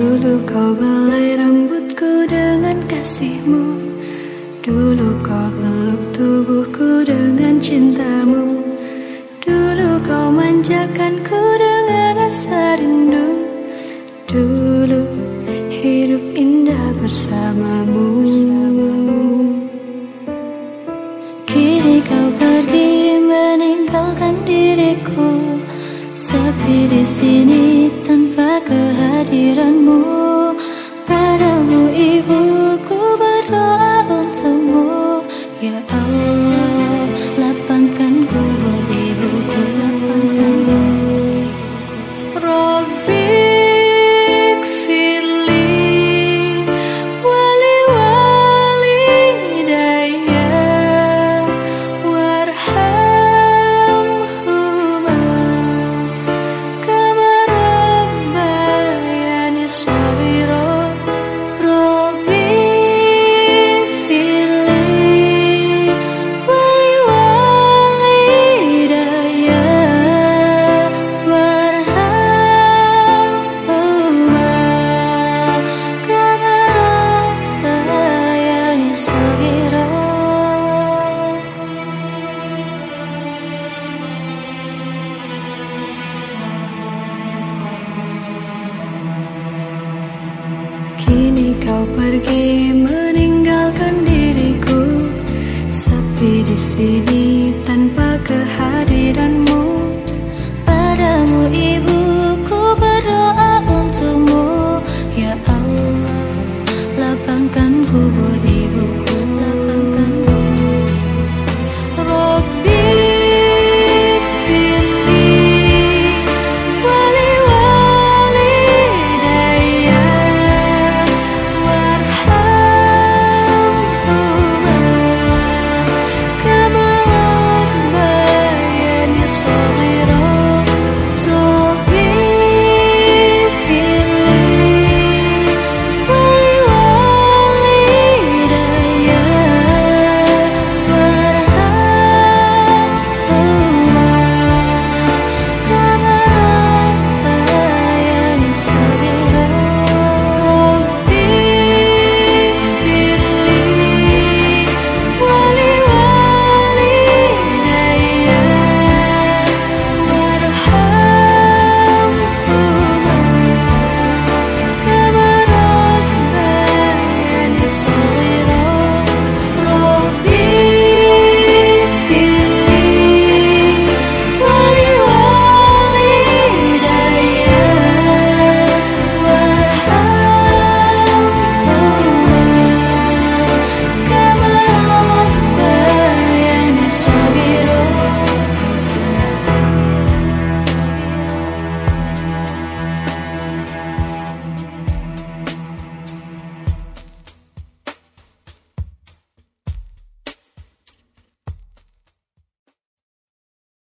Dulu kau belai rambutku dengan kasihmu. Dulu kau peluk tubuhku dengan cintamu. Dulu kau manjakanku dengan rasa rindu. Dulu hidup indah bersamamu. Kini kau pergi meninggalkan diriku. Sepi di sini kehadiranmu pergi meninggalkan diriku sepi di sini tanpa kehadiranmu.